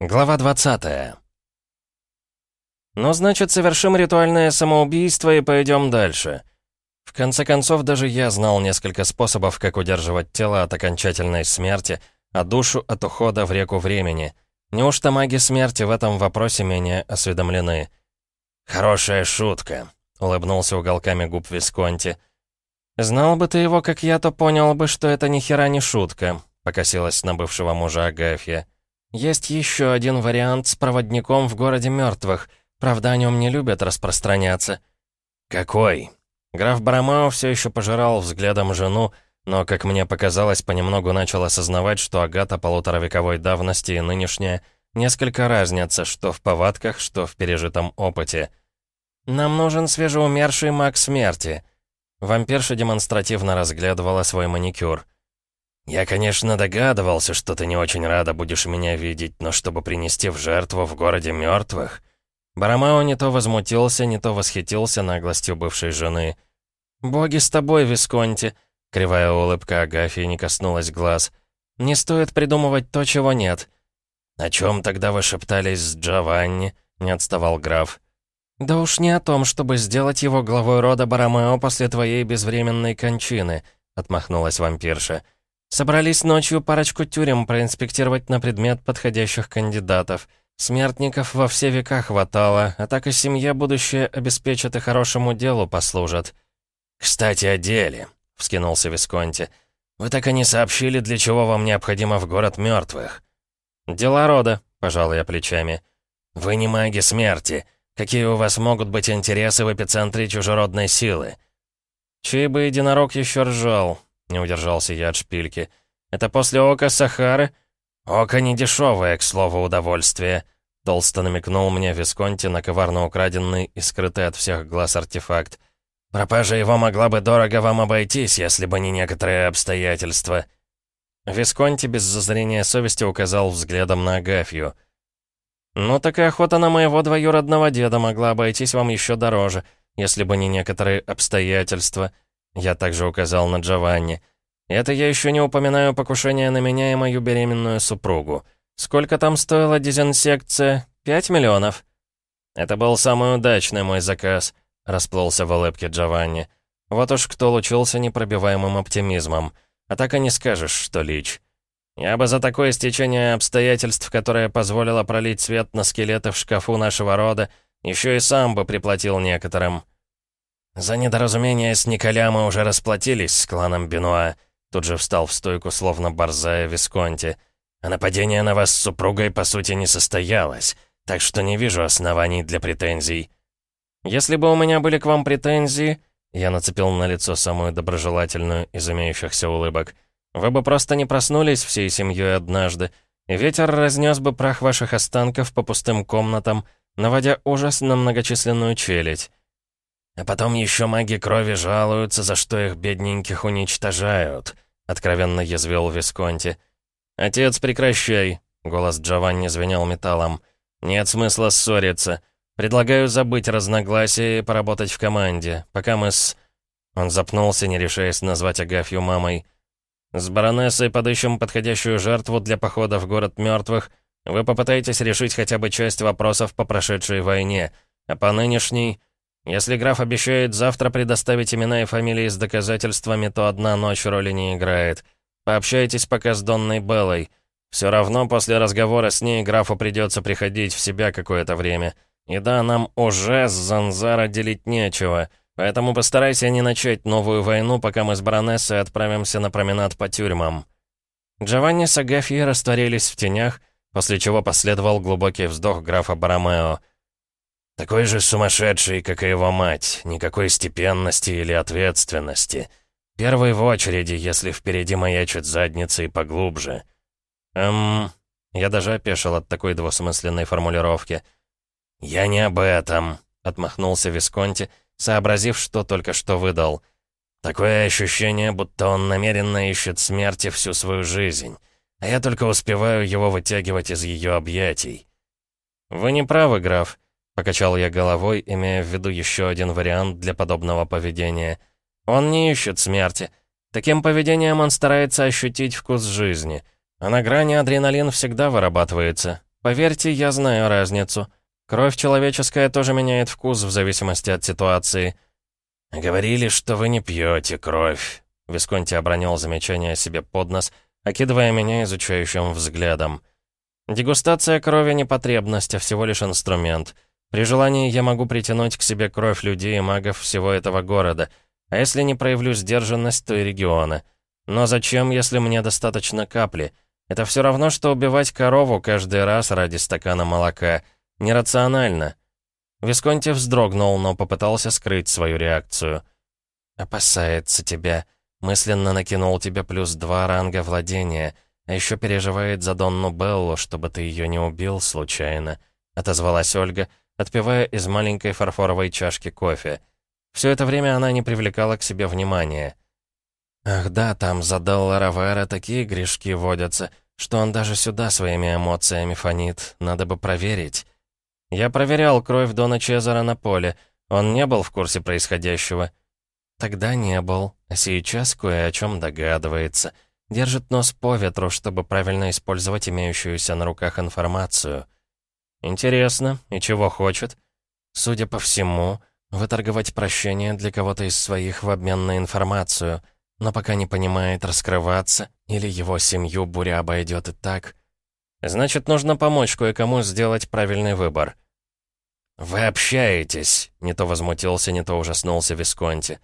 Глава 20 «Ну, значит, совершим ритуальное самоубийство и пойдем дальше». В конце концов, даже я знал несколько способов, как удерживать тело от окончательной смерти, а душу от ухода в реку времени. Неужто маги смерти в этом вопросе менее осведомлены? «Хорошая шутка», — улыбнулся уголками губ Висконти. «Знал бы ты его, как я, то понял бы, что это ни хера не шутка», — покосилась на бывшего мужа Агафья. «Есть еще один вариант с проводником в городе мертвых. Правда, о нем не любят распространяться». «Какой?» Граф Барамао все еще пожирал взглядом жену, но, как мне показалось, понемногу начал осознавать, что Агата полуторавековой давности и нынешняя несколько разнятся, что в повадках, что в пережитом опыте. «Нам нужен свежеумерший маг смерти». Вампирша демонстративно разглядывала свой маникюр. «Я, конечно, догадывался, что ты не очень рада будешь меня видеть, но чтобы принести в жертву в городе мертвых...» Барамао не то возмутился, не то восхитился наглостью бывшей жены. «Боги с тобой, Висконти!» Кривая улыбка Агафьи не коснулась глаз. «Не стоит придумывать то, чего нет». «О чем тогда вы шептались с Джованни?» — не отставал граф. «Да уж не о том, чтобы сделать его главой рода Барамео после твоей безвременной кончины», — отмахнулась вампирша. Собрались ночью парочку тюрем проинспектировать на предмет подходящих кандидатов. Смертников во все века хватало, а так и семья будущее обеспечат и хорошему делу послужат. «Кстати, о деле», — вскинулся Висконти. «Вы так и не сообщили, для чего вам необходимо в город мертвых». «Дела рода», — пожал я плечами. «Вы не маги смерти. Какие у вас могут быть интересы в эпицентре чужеродной силы?» «Чей бы единорог еще ржал», не удержался я от шпильки. «Это после ока Сахары?» «Око не дешевое, к слову, удовольствие», — толсто намекнул мне Висконти на коварно украденный и скрытый от всех глаз артефакт. «Пропажа его могла бы дорого вам обойтись, если бы не некоторые обстоятельства». Висконти без зазрения совести указал взглядом на Агафью. «Ну, такая охота на моего двоюродного деда могла обойтись вам еще дороже, если бы не некоторые обстоятельства», я также указал на Джованни. Это я еще не упоминаю покушение на меня и мою беременную супругу. Сколько там стоила дезинсекция? Пять миллионов? Это был самый удачный мой заказ, расплылся в улыбке Джованни. Вот уж кто лучился непробиваемым оптимизмом. А так и не скажешь, что лич. Я бы за такое стечение обстоятельств, которое позволило пролить свет на скелеты в шкафу нашего рода, еще и сам бы приплатил некоторым. «За недоразумение с Николя мы уже расплатились с кланом Бенуа», тут же встал в стойку, словно борзая Висконти. «А нападение на вас с супругой, по сути, не состоялось, так что не вижу оснований для претензий». «Если бы у меня были к вам претензии...» Я нацепил на лицо самую доброжелательную из имеющихся улыбок. «Вы бы просто не проснулись всей семьей однажды, и ветер разнес бы прах ваших останков по пустым комнатам, наводя ужас на многочисленную челядь. А потом еще маги крови жалуются, за что их бедненьких уничтожают», — откровенно язвил Висконти. «Отец, прекращай», — голос Джованни звенел металлом. «Нет смысла ссориться. Предлагаю забыть разногласия и поработать в команде, пока мы с...» Он запнулся, не решаясь назвать Агафью мамой. «С баронессой подыщем подходящую жертву для похода в город мертвых. Вы попытаетесь решить хотя бы часть вопросов по прошедшей войне, а по нынешней...» Если граф обещает завтра предоставить имена и фамилии с доказательствами, то одна ночь роли не играет. Пообщайтесь пока с Донной Беллой. Все равно после разговора с ней графу придется приходить в себя какое-то время. И да, нам уже с Занзара делить нечего, поэтому постарайся не начать новую войну, пока мы с баронессой отправимся на променад по тюрьмам». Джованни с Агафьей растворились в тенях, после чего последовал глубокий вздох графа Барамео — такой же сумасшедший, как и его мать. Никакой степенности или ответственности. Первый в очереди, если впереди маячит задница и поглубже. Эм... Я даже опешил от такой двусмысленной формулировки. «Я не об этом», — отмахнулся Висконти, сообразив, что только что выдал. «Такое ощущение, будто он намеренно ищет смерти всю свою жизнь, а я только успеваю его вытягивать из ее объятий». «Вы не правы, граф. Покачал я головой, имея в виду еще один вариант для подобного поведения. Он не ищет смерти. Таким поведением он старается ощутить вкус жизни. А на грани адреналин всегда вырабатывается. Поверьте, я знаю разницу. Кровь человеческая тоже меняет вкус в зависимости от ситуации». «Говорили, что вы не пьете кровь», — Висконти обронил замечание себе под нос, окидывая меня изучающим взглядом. «Дегустация крови не потребность, а всего лишь инструмент. При желании я могу притянуть к себе кровь людей и магов всего этого города, а если не проявлю сдержанность, то и региона. Но зачем, если мне достаточно капли? Это все равно, что убивать корову каждый раз ради стакана молока. Нерационально». Висконти вздрогнул, но попытался скрыть свою реакцию. «Опасается тебя. Мысленно накинул тебе плюс два ранга владения, а еще переживает за Донну Беллу, чтобы ты ее не убил случайно», — отозвалась Ольга, отпивая из маленькой фарфоровой чашки кофе. Все это время она не привлекала к себе внимания. «Ах да, там за Делла Равера такие грешки водятся, что он даже сюда своими эмоциями фонит. Надо бы проверить». «Я проверял кровь Дона Чезара на поле. Он не был в курсе происходящего». «Тогда не был, а сейчас кое о чем догадывается. Держит нос по ветру, чтобы правильно использовать имеющуюся на руках информацию». «Интересно. И чего хочет?» «Судя по всему, выторговать прощение для кого-то из своих в обмен на информацию, но пока не понимает раскрываться, или его семью буря обойдет и так». «Значит, нужно помочь кое-кому сделать правильный выбор». «Вы общаетесь», — не то возмутился, не то ужаснулся Висконти.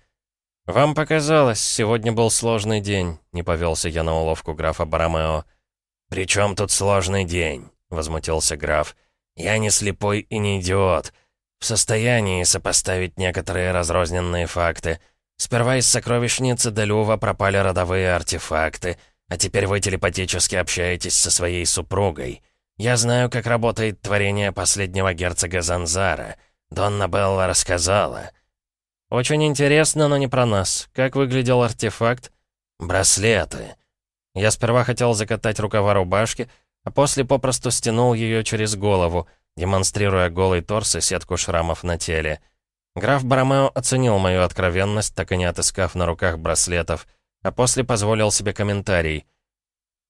«Вам показалось, сегодня был сложный день», — не повелся я на уловку графа Барамео. «При чем тут сложный день?» — возмутился граф. «Я не слепой и не идиот. В состоянии сопоставить некоторые разрозненные факты. Сперва из сокровищницы Делюва пропали родовые артефакты, а теперь вы телепатически общаетесь со своей супругой. Я знаю, как работает творение последнего герцога Занзара. Донна Белла рассказала». «Очень интересно, но не про нас. Как выглядел артефакт?» «Браслеты». Я сперва хотел закатать рукава рубашки, а после попросту стянул ее через голову, демонстрируя голый торс и сетку шрамов на теле. Граф Баромео оценил мою откровенность, так и не отыскав на руках браслетов, а после позволил себе комментарий.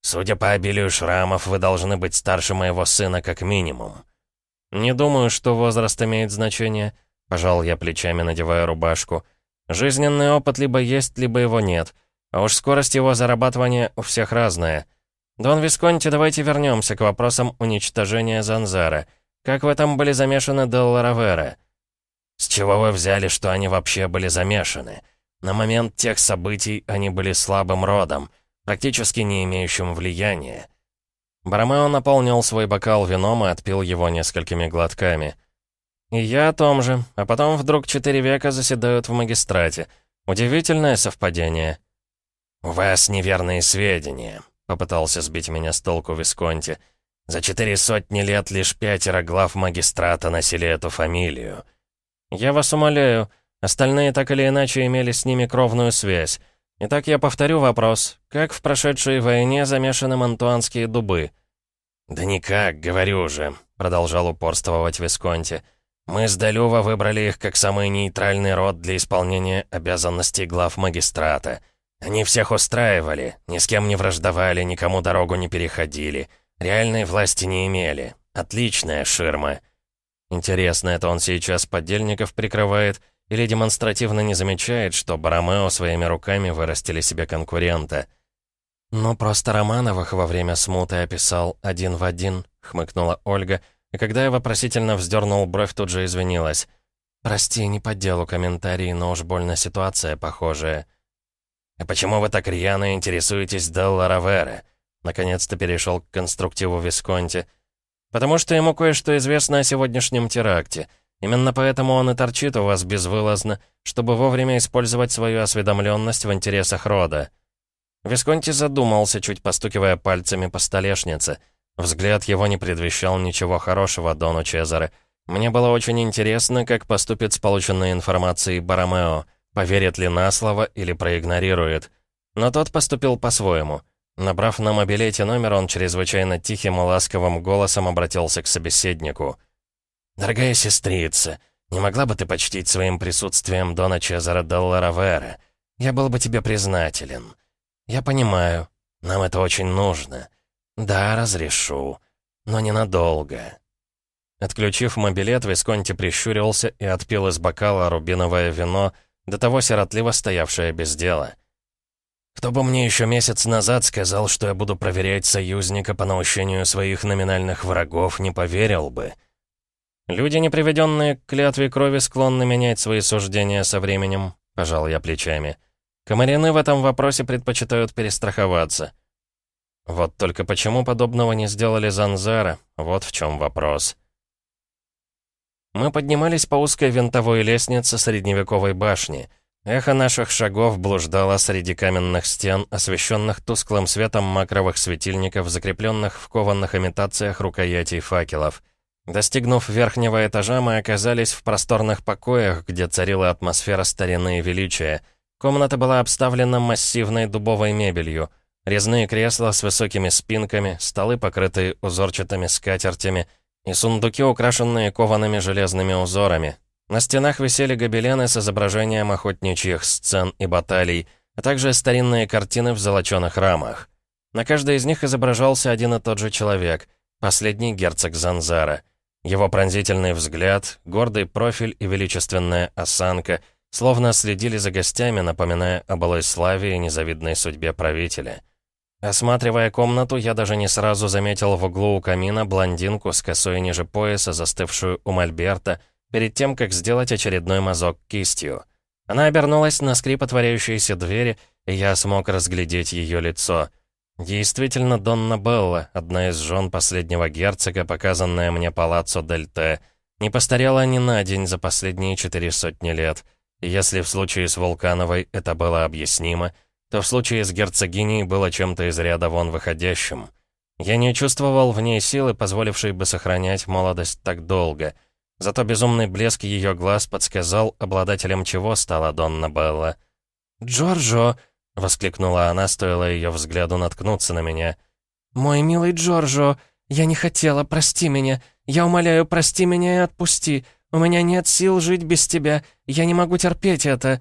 «Судя по обилию шрамов, вы должны быть старше моего сына как минимум». «Не думаю, что возраст имеет значение», — пожал я плечами, надевая рубашку. «Жизненный опыт либо есть, либо его нет, а уж скорость его зарабатывания у всех разная». «Дон Висконти, давайте вернемся к вопросам уничтожения Занзара. Как в этом были замешаны Делла Равера?» «С чего вы взяли, что они вообще были замешаны? На момент тех событий они были слабым родом, практически не имеющим влияния». Баромео наполнил свой бокал вином и отпил его несколькими глотками. «И я о том же. А потом вдруг четыре века заседают в магистрате. Удивительное совпадение». «У вас неверные сведения», Попытался сбить меня с толку Висконти. За четыре сотни лет лишь пятеро глав магистрата носили эту фамилию. Я вас умоляю, остальные так или иначе имели с ними кровную связь. Итак, я повторю вопрос. Как в прошедшей войне замешаны мантуанские дубы? «Да никак, говорю же», — продолжал упорствовать Висконти. «Мы с Далюва выбрали их как самый нейтральный род для исполнения обязанностей глав магистрата. Они всех устраивали, ни с кем не враждовали, никому дорогу не переходили. Реальной власти не имели. Отличная ширма. Интересно, это он сейчас подельников прикрывает или демонстративно не замечает, что Баромео своими руками вырастили себе конкурента? «Ну, просто Романовых во время смуты описал один в один», — хмыкнула Ольга, и когда я вопросительно вздернул бровь, тут же извинилась. «Прости, не по делу комментарий, но уж больно ситуация похожая». «А почему вы так рьяно интересуетесь Делла Равера?» Наконец-то перешел к конструктиву Висконти. «Потому что ему кое-что известно о сегодняшнем теракте. Именно поэтому он и торчит у вас безвылазно, чтобы вовремя использовать свою осведомленность в интересах рода». Висконти задумался, чуть постукивая пальцами по столешнице. Взгляд его не предвещал ничего хорошего Дону Чезаре. Мне было очень интересно, как поступит с полученной информацией Баромео — Поверит ли на слово или проигнорирует. Но тот поступил по-своему. Набрав на мобилете номер, он чрезвычайно тихим и ласковым голосом обратился к собеседнику. «Дорогая сестрица, не могла бы ты почтить своим присутствием Дона Чезаро Делла Равера? Я был бы тебе признателен. Я понимаю, нам это очень нужно. Да, разрешу. но ненадолго». Отключив мобилет, Висконти прищурился и отпил из бокала рубиновое вино, до того сиротливо стоявшее без дела. «Кто бы мне еще месяц назад сказал, что я буду проверять союзника по наущению своих номинальных врагов, не поверил бы». «Люди, не приведенные к клятве крови, склонны менять свои суждения со временем», — пожал я плечами. «Комарины в этом вопросе предпочитают перестраховаться». Вот только почему подобного не сделали Занзара, вот в чем вопрос. Мы поднимались по узкой винтовой лестнице средневековой башни. Эхо наших шагов блуждало среди каменных стен, освещенных тусклым светом макровых светильников, закрепленных в кованных имитациях рукоятей факелов. Достигнув верхнего этажа, мы оказались в просторных покоях, где царила атмосфера старины и величия. Комната была обставлена массивной дубовой мебелью. Резные кресла с высокими спинками, столы, покрытые узорчатыми скатертями — и сундуки, украшенные коваными железными узорами. На стенах висели гобелены с изображением охотничьих сцен и баталий, а также старинные картины в золоченых рамах. На каждой из них изображался один и тот же человек, последний герцог Занзара. Его пронзительный взгляд, гордый профиль и величественная осанка словно следили за гостями, напоминая о былой славе и незавидной судьбе правителя. Осматривая комнату, я даже не сразу заметил в углу у камина блондинку с косой ниже пояса, застывшую у мольберта, перед тем, как сделать очередной мазок кистью. Она обернулась на скрип отворяющейся двери, и я смог разглядеть ее лицо. Действительно, Донна Белла, одна из жен последнего герцога, показанная мне палаццо Дель Те, не постарела ни на день за последние четыре сотни лет. Если в случае с Вулкановой это было объяснимо, то в случае с герцогиней было чем-то из ряда вон выходящим. Я не чувствовал в ней силы, позволившей бы сохранять молодость так долго. Зато безумный блеск ее глаз подсказал, обладателем чего стала Донна Белла. «Джорджо!» — воскликнула она, стоило ее взгляду наткнуться на меня. «Мой милый Джорджо, я не хотела, прости меня. Я умоляю, прости меня и отпусти. У меня нет сил жить без тебя. Я не могу терпеть это.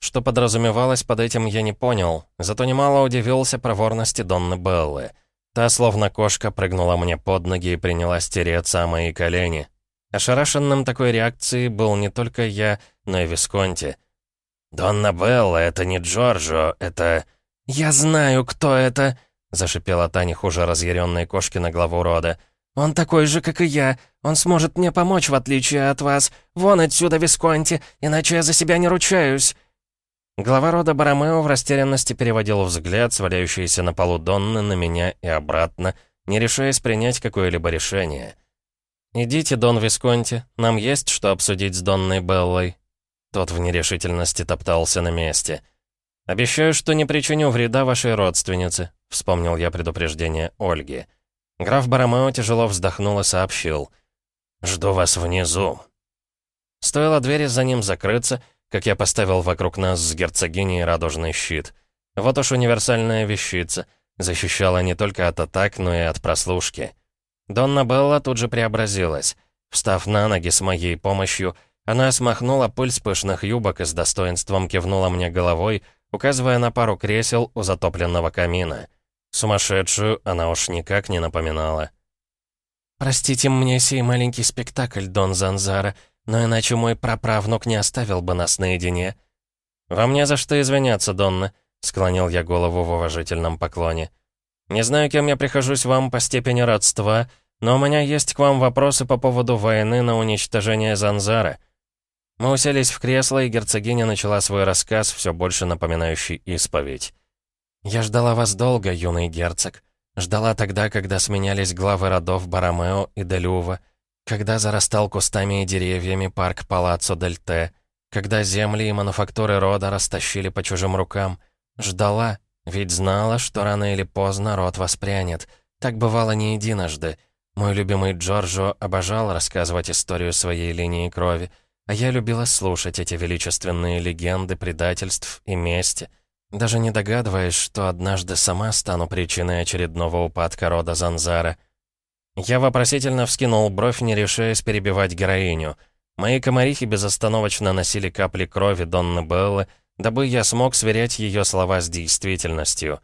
Что подразумевалось под этим, я не понял, зато немало удивился проворности Донны Беллы. Та, словно кошка, прыгнула мне под ноги и принялась тереться о мои колени. Ошарашенным такой реакцией был не только я, но и Висконти. «Донна Белла, это не Джорджо, это...» «Я знаю, кто это!» — зашипела та не хуже разъяренной кошки на главу рода. «Он такой же, как и я. Он сможет мне помочь, в отличие от вас. Вон отсюда, Висконти, иначе я за себя не ручаюсь!» Глава рода Баромео в растерянности переводил взгляд, сваляющийся на полу Донны, на меня и обратно, не решаясь принять какое-либо решение. «Идите, Дон Висконти, нам есть что обсудить с Донной Беллой». Тот в нерешительности топтался на месте. «Обещаю, что не причиню вреда вашей родственнице», — вспомнил я предупреждение Ольги. Граф Баромео тяжело вздохнул и сообщил. «Жду вас внизу». Стоило двери за ним закрыться, как я поставил вокруг нас с герцогиней радужный щит. Вот уж универсальная вещица. Защищала не только от атак, но и от прослушки. Донна Белла тут же преобразилась. Встав на ноги с моей помощью, она смахнула пыль с пышных юбок и с достоинством кивнула мне головой, указывая на пару кресел у затопленного камина. Сумасшедшую она уж никак не напоминала. «Простите мне сей маленький спектакль, Дон Занзара», но иначе мой праправнук не оставил бы нас наедине. «Вам не за что извиняться, Донна», — склонил я голову в уважительном поклоне. «Не знаю, кем я прихожусь вам по степени родства, но у меня есть к вам вопросы по поводу войны на уничтожение Занзара». Мы уселись в кресло, и герцогиня начала свой рассказ, все больше напоминающий исповедь. «Я ждала вас долго, юный герцог. Ждала тогда, когда сменялись главы родов Барамео и Делюва. Когда зарастал кустами и деревьями парк Палаццо Дель Те, когда земли и мануфактуры рода растащили по чужим рукам, ждала, ведь знала, что рано или поздно род воспрянет. Так бывало не единожды. Мой любимый Джорджо обожал рассказывать историю своей линии крови, а я любила слушать эти величественные легенды предательств и мести, даже не догадываясь, что однажды сама стану причиной очередного упадка рода Занзара — я вопросительно вскинул бровь, не решаясь перебивать героиню. Мои комарихи безостановочно носили капли крови Донны Беллы, дабы я смог сверять ее слова с действительностью.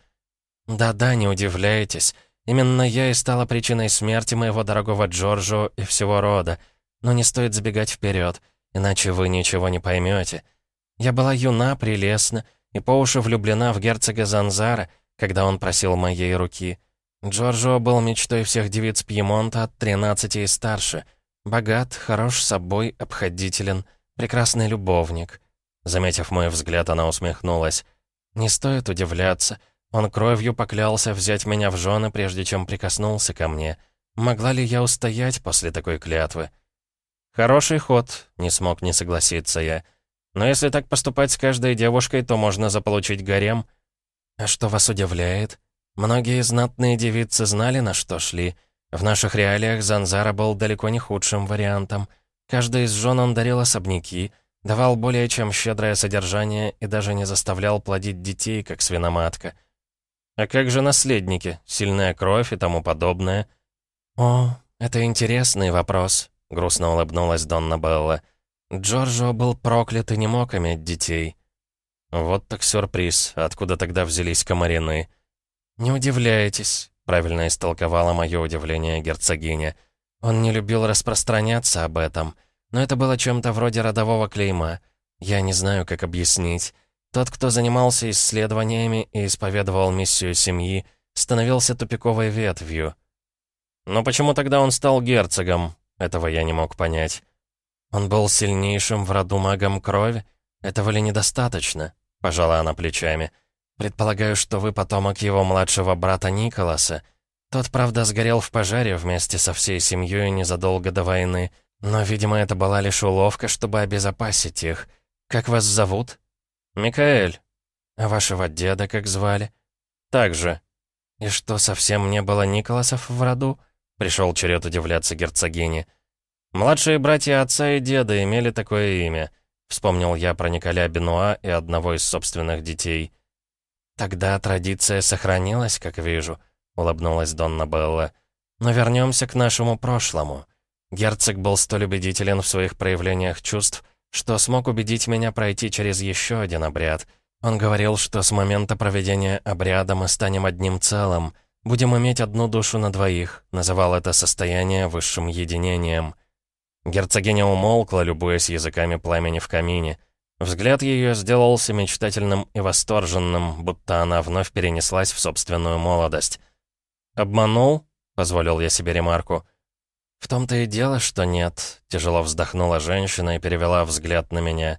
«Да-да, не удивляйтесь. Именно я и стала причиной смерти моего дорогого Джорджо и всего рода. Но не стоит забегать вперед, иначе вы ничего не поймете. Я была юна, прелестна и по уши влюблена в герцога Занзара, когда он просил моей руки. Джорджо был мечтой всех девиц Пьемонта от 13 и старше. Богат, хорош собой, обходителен, прекрасный любовник. Заметив мой взгляд, она усмехнулась. «Не стоит удивляться. Он кровью поклялся взять меня в жены, прежде чем прикоснулся ко мне. Могла ли я устоять после такой клятвы?» «Хороший ход», — не смог не согласиться я. «Но если так поступать с каждой девушкой, то можно заполучить гарем». «А что вас удивляет?» Многие знатные девицы знали, на что шли. В наших реалиях Занзара был далеко не худшим вариантом. Каждый из жен он дарил особняки, давал более чем щедрое содержание и даже не заставлял плодить детей, как свиноматка. А как же наследники, сильная кровь и тому подобное? «О, это интересный вопрос», — грустно улыбнулась Донна Белла. «Джорджо был проклят и не мог иметь детей». «Вот так сюрприз. Откуда тогда взялись комарины?» «Не удивляйтесь», — правильно истолковала мое удивление герцогиня. «Он не любил распространяться об этом, но это было чем-то вроде родового клейма. Я не знаю, как объяснить. Тот, кто занимался исследованиями и исповедовал миссию семьи, становился тупиковой ветвью». «Но почему тогда он стал герцогом?» Этого я не мог понять. «Он был сильнейшим в роду магом крови? Этого ли недостаточно?» — пожала она плечами. — Предполагаю, что вы потомок его младшего брата Николаса. Тот, правда, сгорел в пожаре вместе со всей семьей незадолго до войны, но, видимо, это была лишь уловка, чтобы обезопасить их. Как вас зовут? Микаэль. А вашего деда как звали? Так же. И что, совсем не было Николасов в роду? Пришел черед удивляться герцогине. Младшие братья отца и деда имели такое имя. Вспомнил я про Николя Бенуа и одного из собственных детей — «Тогда традиция сохранилась, как вижу», — улыбнулась Донна Белла. «Но вернемся к нашему прошлому. Герцог был столь убедителен в своих проявлениях чувств, что смог убедить меня пройти через еще один обряд. Он говорил, что с момента проведения обряда мы станем одним целым, будем иметь одну душу на двоих, называл это состояние высшим единением». Герцогиня умолкла, любуясь языками пламени в камине. Взгляд ее сделался мечтательным и восторженным, будто она вновь перенеслась в собственную молодость. «Обманул?» — позволил я себе ремарку. «В том-то и дело, что нет», — тяжело вздохнула женщина и перевела взгляд на меня.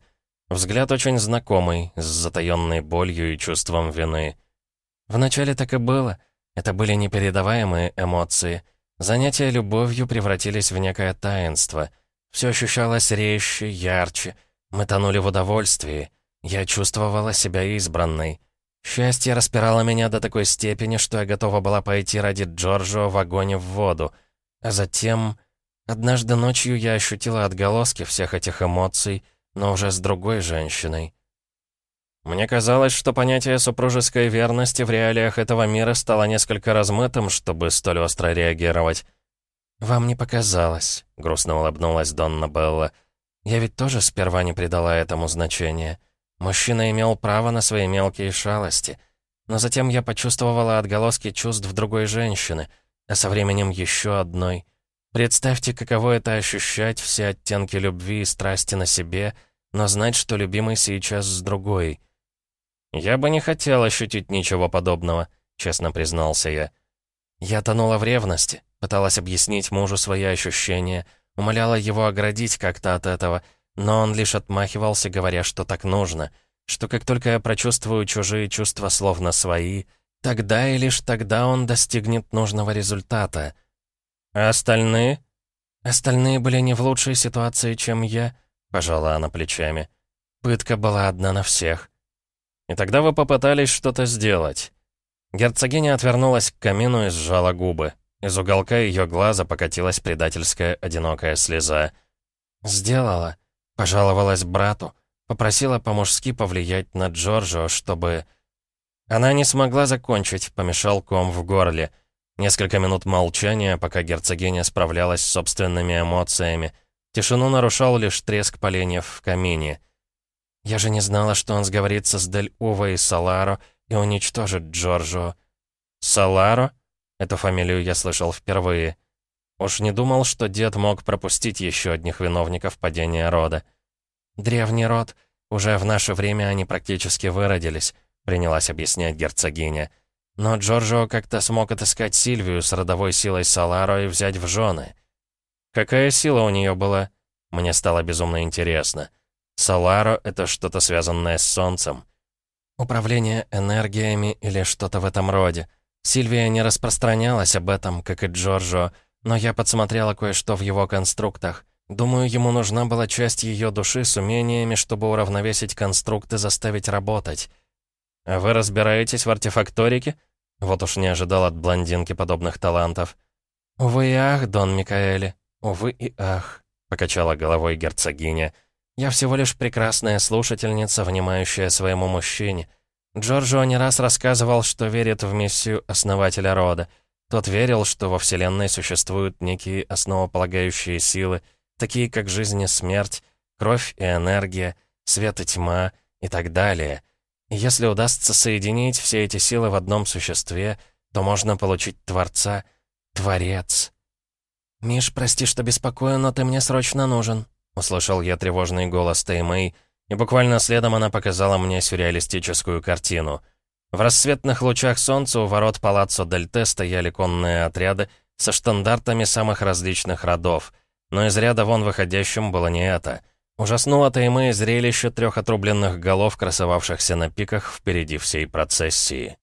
Взгляд очень знакомый, с затаённой болью и чувством вины. Вначале так и было. Это были непередаваемые эмоции. Занятия любовью превратились в некое таинство. Все ощущалось резче, ярче — мы тонули в удовольствии. Я чувствовала себя избранной. Счастье распирало меня до такой степени, что я готова была пойти ради Джорджо в огонь в воду. А затем... Однажды ночью я ощутила отголоски всех этих эмоций, но уже с другой женщиной. Мне казалось, что понятие супружеской верности в реалиях этого мира стало несколько размытым, чтобы столь остро реагировать. «Вам не показалось», — грустно улыбнулась Донна Белла. Я ведь тоже сперва не придала этому значения. Мужчина имел право на свои мелкие шалости. Но затем я почувствовала отголоски чувств другой женщины, а со временем еще одной. Представьте, каково это ощущать все оттенки любви и страсти на себе, но знать, что любимый сейчас с другой. «Я бы не хотел ощутить ничего подобного», — честно признался я. Я тонула в ревности, пыталась объяснить мужу свои ощущения — Умоляла его оградить как-то от этого, но он лишь отмахивался, говоря, что так нужно, что как только я прочувствую чужие чувства словно свои, тогда и лишь тогда он достигнет нужного результата. А остальные? Остальные были не в лучшей ситуации, чем я, пожала она плечами. Пытка была одна на всех. И тогда вы попытались что-то сделать. Герцогиня отвернулась к камину и сжала губы. Из уголка ее глаза покатилась предательская одинокая слеза. «Сделала. Пожаловалась брату. Попросила по-мужски повлиять на Джорджо, чтобы...» Она не смогла закончить, помешал ком в горле. Несколько минут молчания, пока герцогиня справлялась с собственными эмоциями. Тишину нарушал лишь треск поленьев в камине. «Я же не знала, что он сговорится с Дель Ува и Саларо и уничтожит Джорджо». «Саларо?» Эту фамилию я слышал впервые. Уж не думал, что дед мог пропустить еще одних виновников падения рода. «Древний род. Уже в наше время они практически выродились», — принялась объяснять герцогиня. «Но Джорджо как-то смог отыскать Сильвию с родовой силой Саларо и взять в жены». «Какая сила у нее была?» Мне стало безумно интересно. «Саларо — это что-то связанное с Солнцем». «Управление энергиями или что-то в этом роде. Сильвия не распространялась об этом, как и Джорджо, но я подсмотрела кое-что в его конструктах. Думаю, ему нужна была часть ее души с умениями, чтобы уравновесить конструкт и заставить работать. А вы разбираетесь в артефакторике? Вот уж не ожидал от блондинки подобных талантов. «Увы и ах, Дон Микаэли, увы и ах», — покачала головой герцогиня. «Я всего лишь прекрасная слушательница, внимающая своему мужчине. Джорджо не раз рассказывал, что верит в миссию основателя рода. Тот верил, что во Вселенной существуют некие основополагающие силы, такие как жизнь и смерть, кровь и энергия, свет и тьма и так далее. И если удастся соединить все эти силы в одном существе, то можно получить Творца, Творец. «Миш, прости, что беспокою, но ты мне срочно нужен», — услышал я тревожный голос Теймэй, и буквально следом она показала мне сюрреалистическую картину — в рассветных лучах солнца у ворот Палаццо Дельте стояли конные отряды со штандартами самых различных родов. Но из ряда вон выходящим было не это. Ужаснуло-то и мы зрелище трех отрубленных голов, красовавшихся на пиках впереди всей процессии.